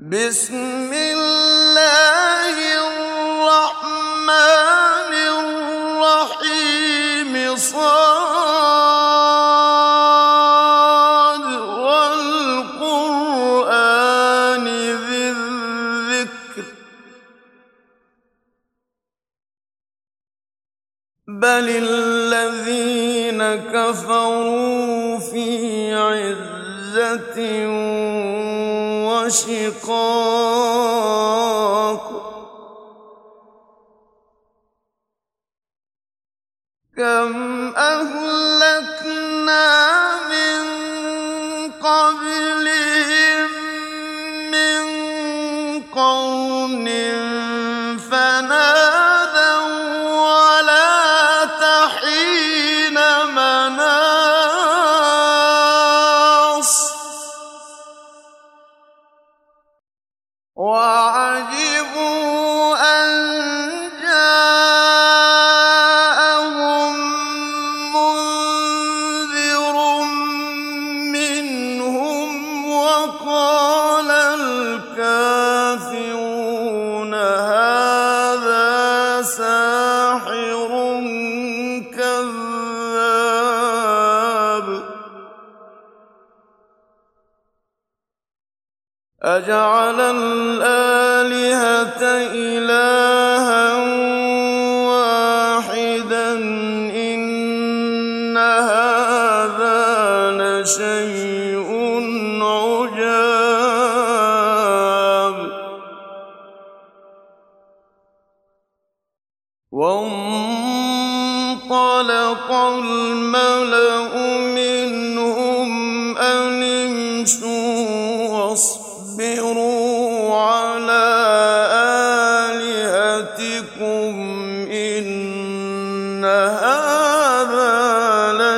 بسم الله وعجبوا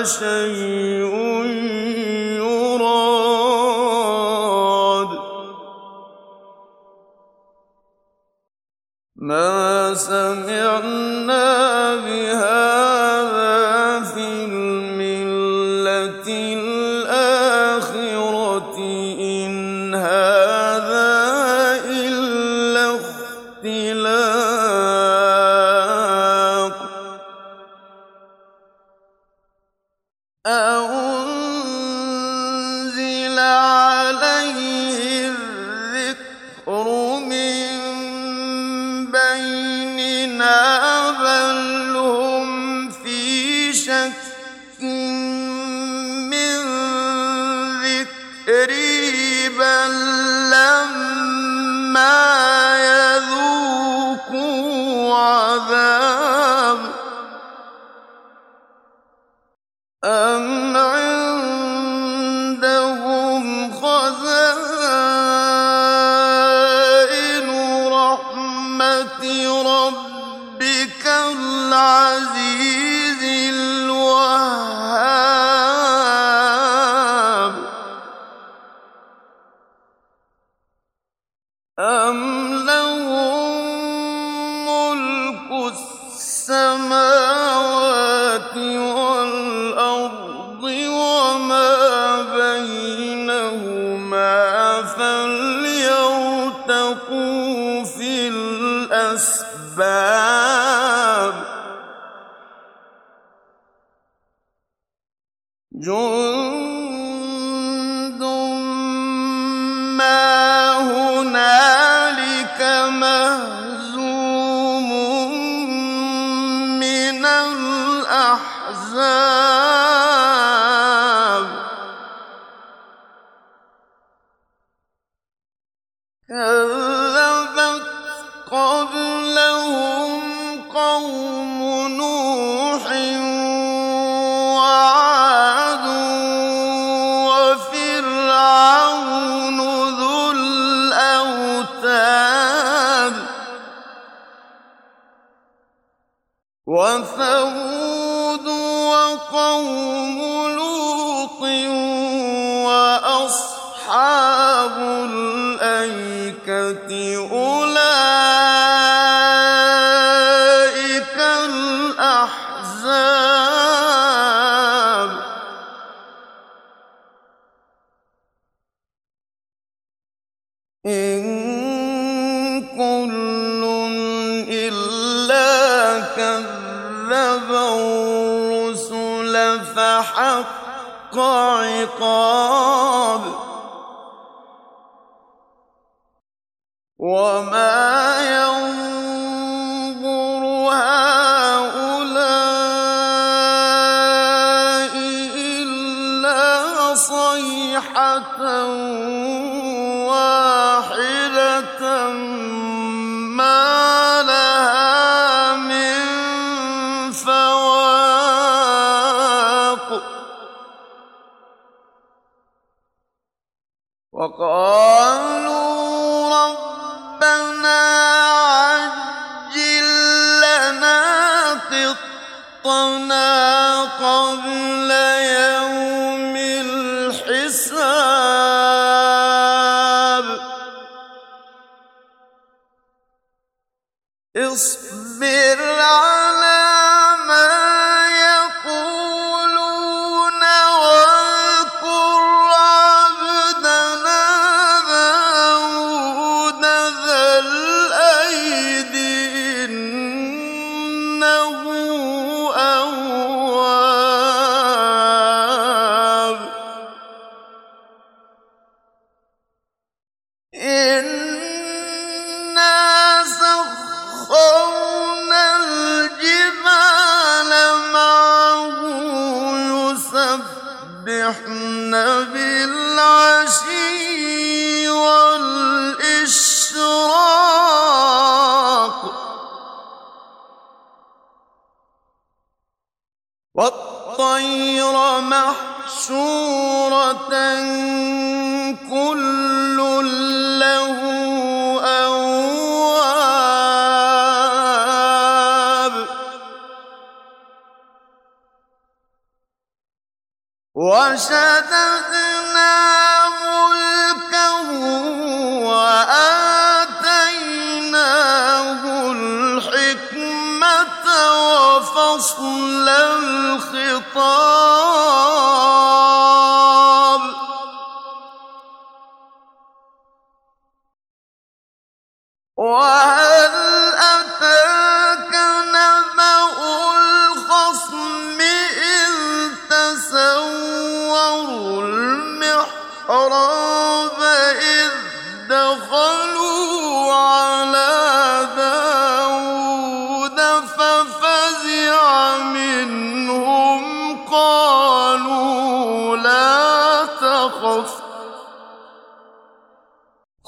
لشيء الأحزاب كذبوا الرسل فحق عقاب. وما العالمين وشددنا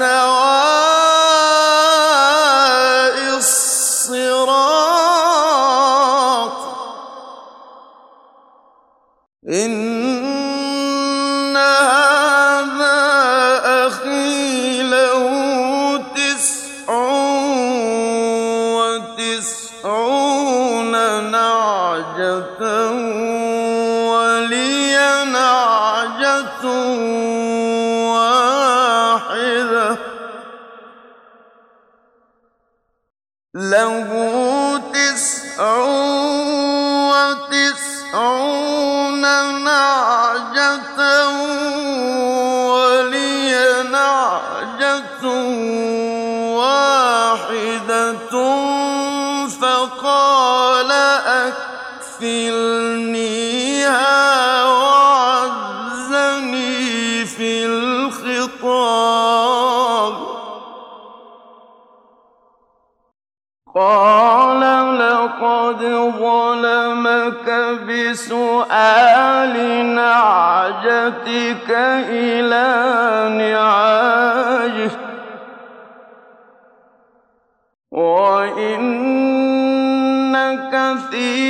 سواء ظلمك بسؤال نعجتك إلى نعاجه. وإن كثير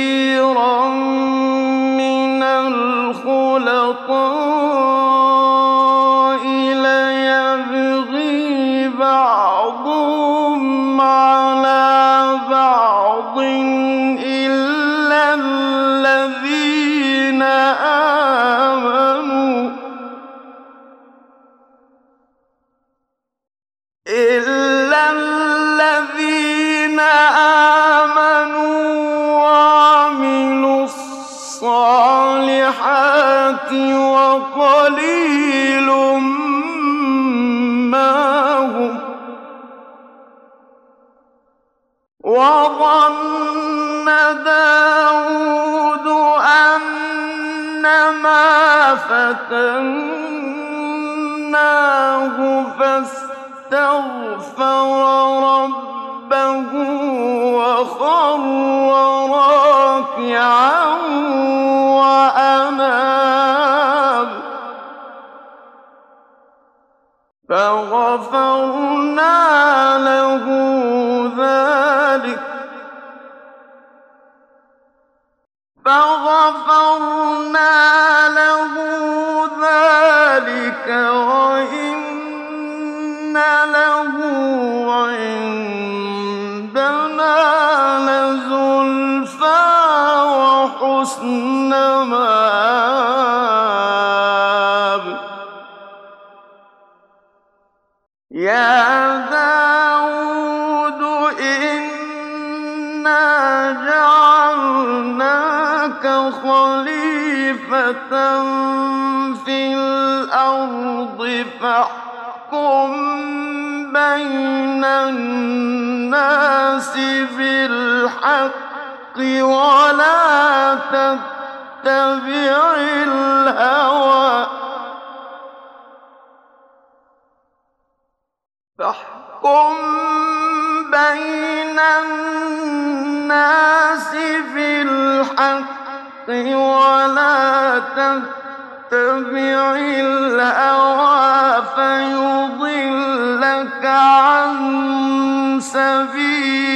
في الأرض فاحكم بين الناس بالحق ولا تتبع الهوى. فاحكم بين الناس بالحق ولا تتبع الهوى فيضلك عن سبيل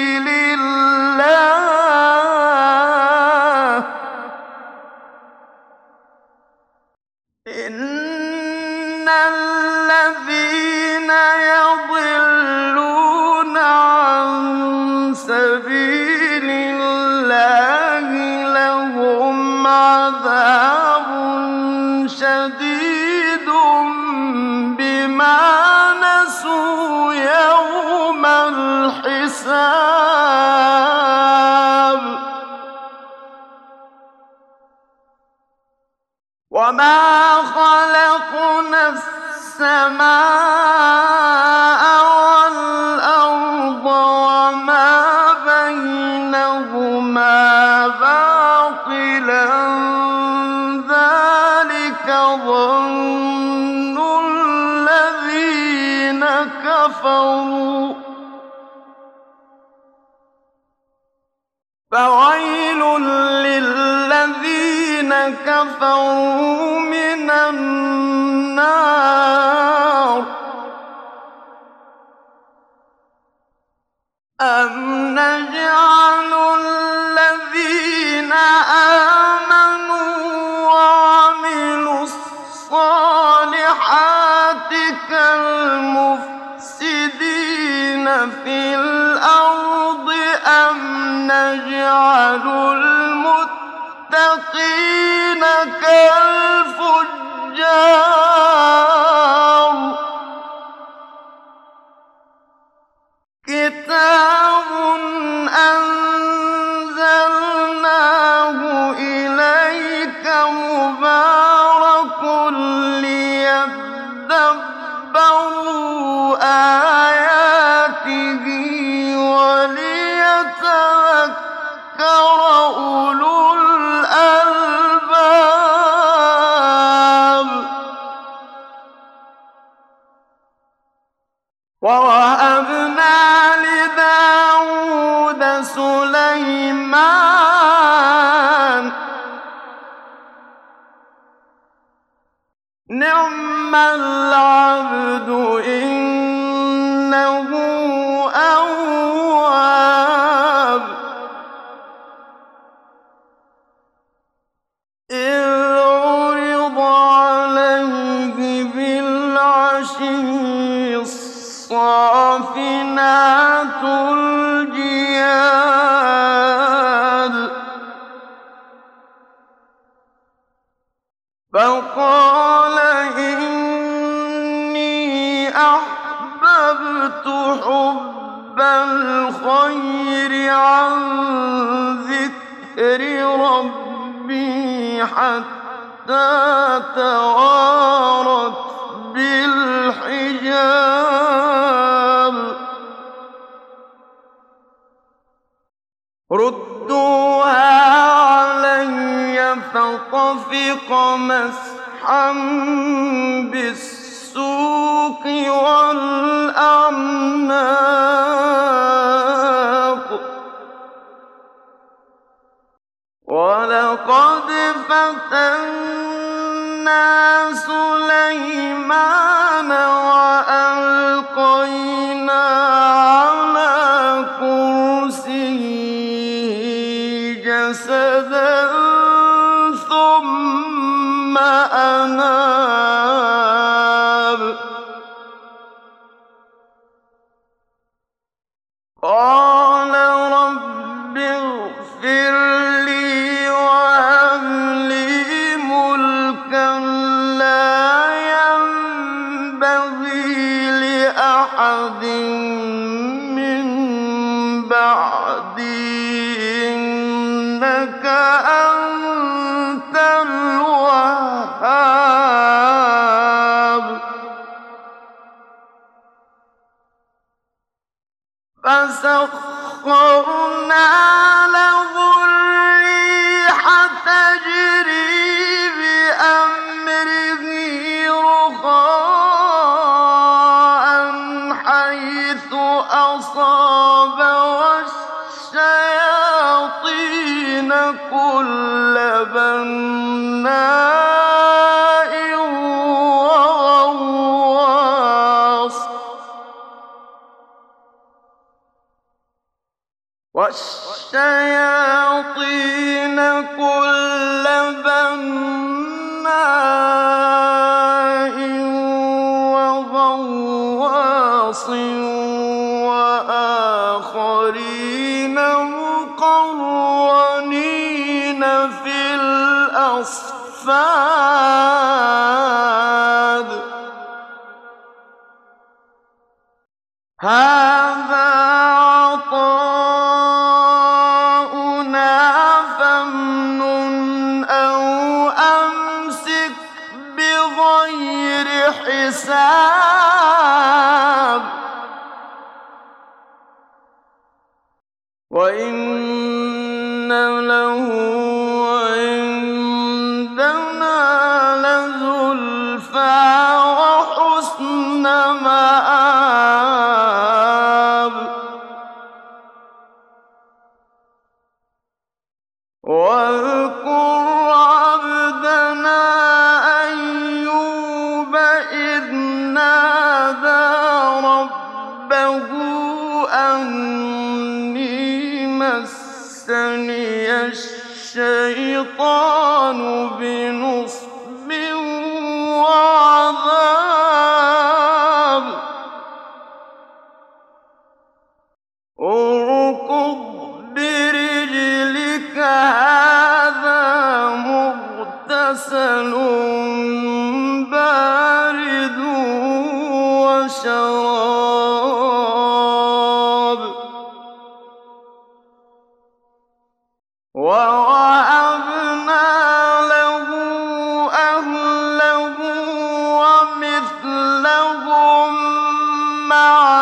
وَالشَّيَاطِينَ كُلَّ وَحُسْنَ مَعَ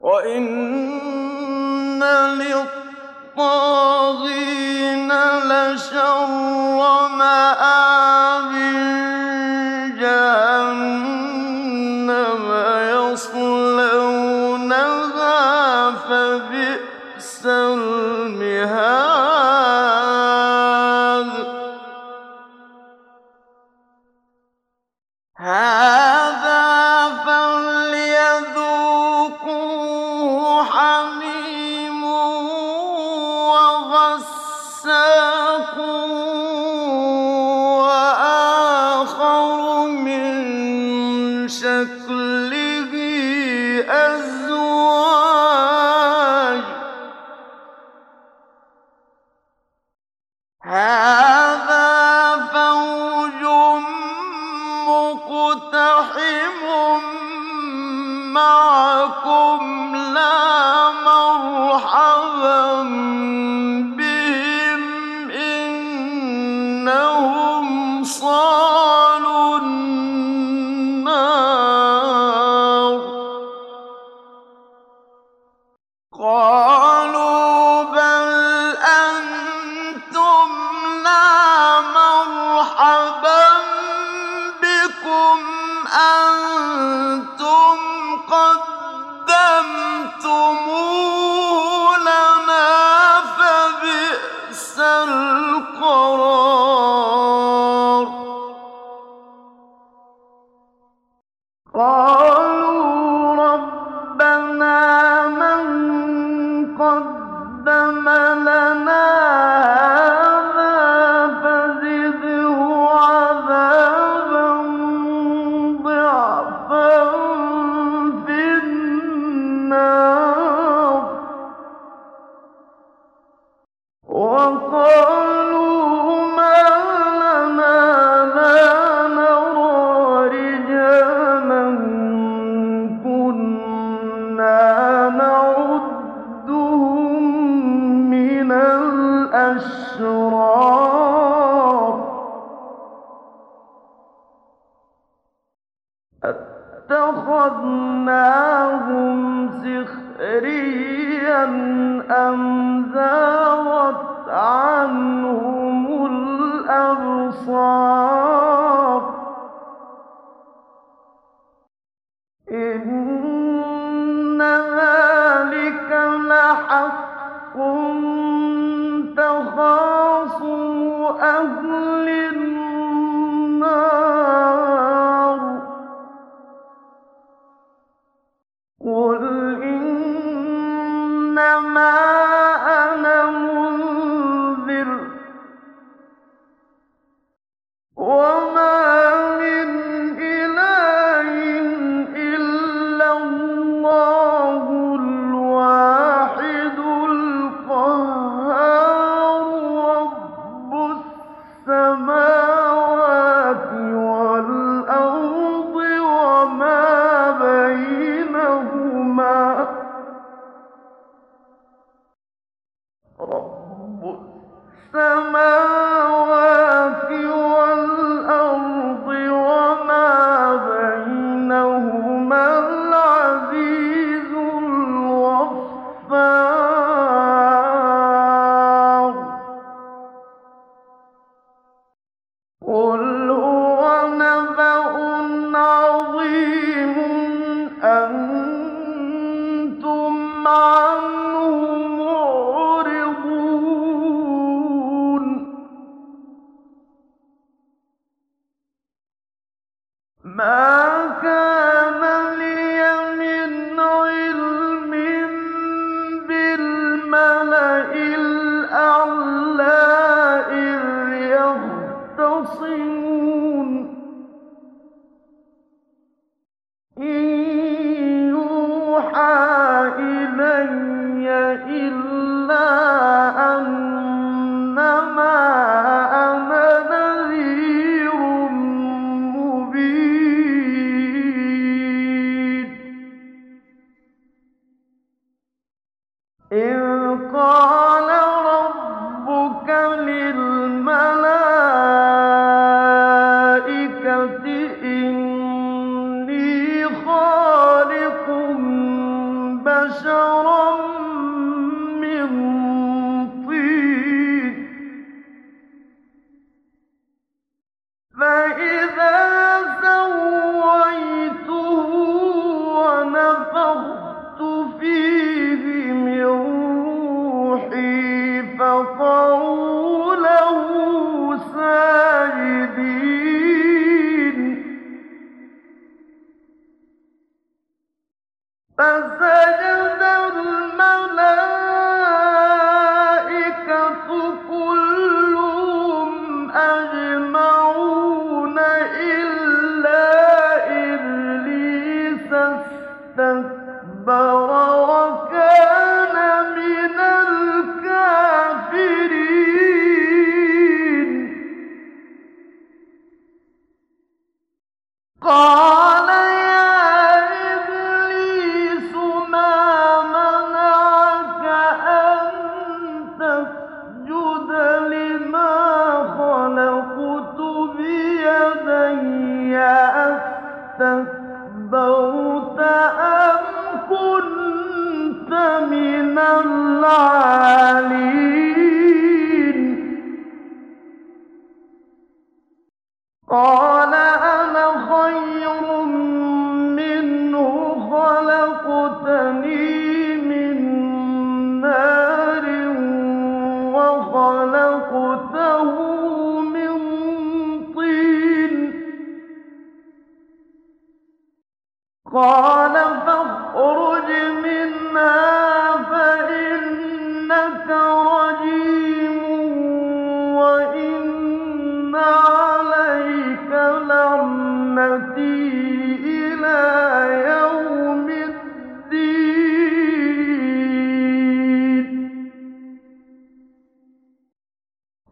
وَإِنَّ لِلطَّاغِينَ لَشَرَّ কর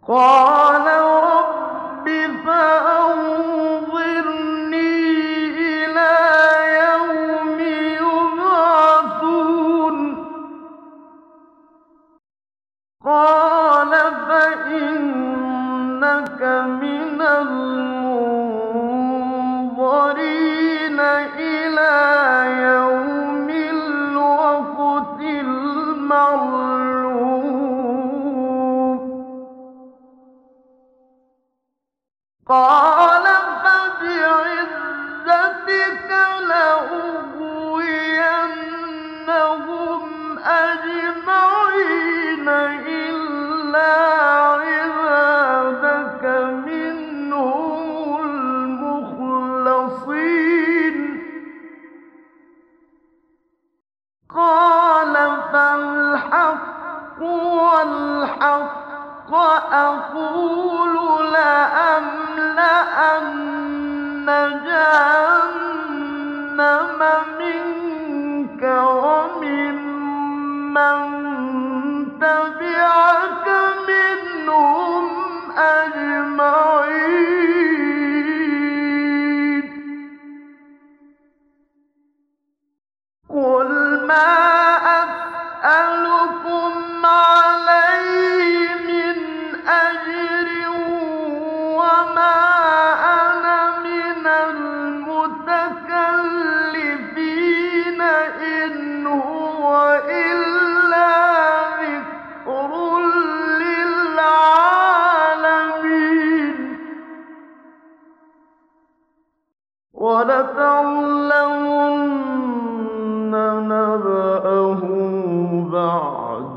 قَالَ جَهَنَّمَ مِنكَ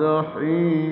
وَلَتَعْلَمُنَّ نَبَأَهُ بَعْدَ حِينٍ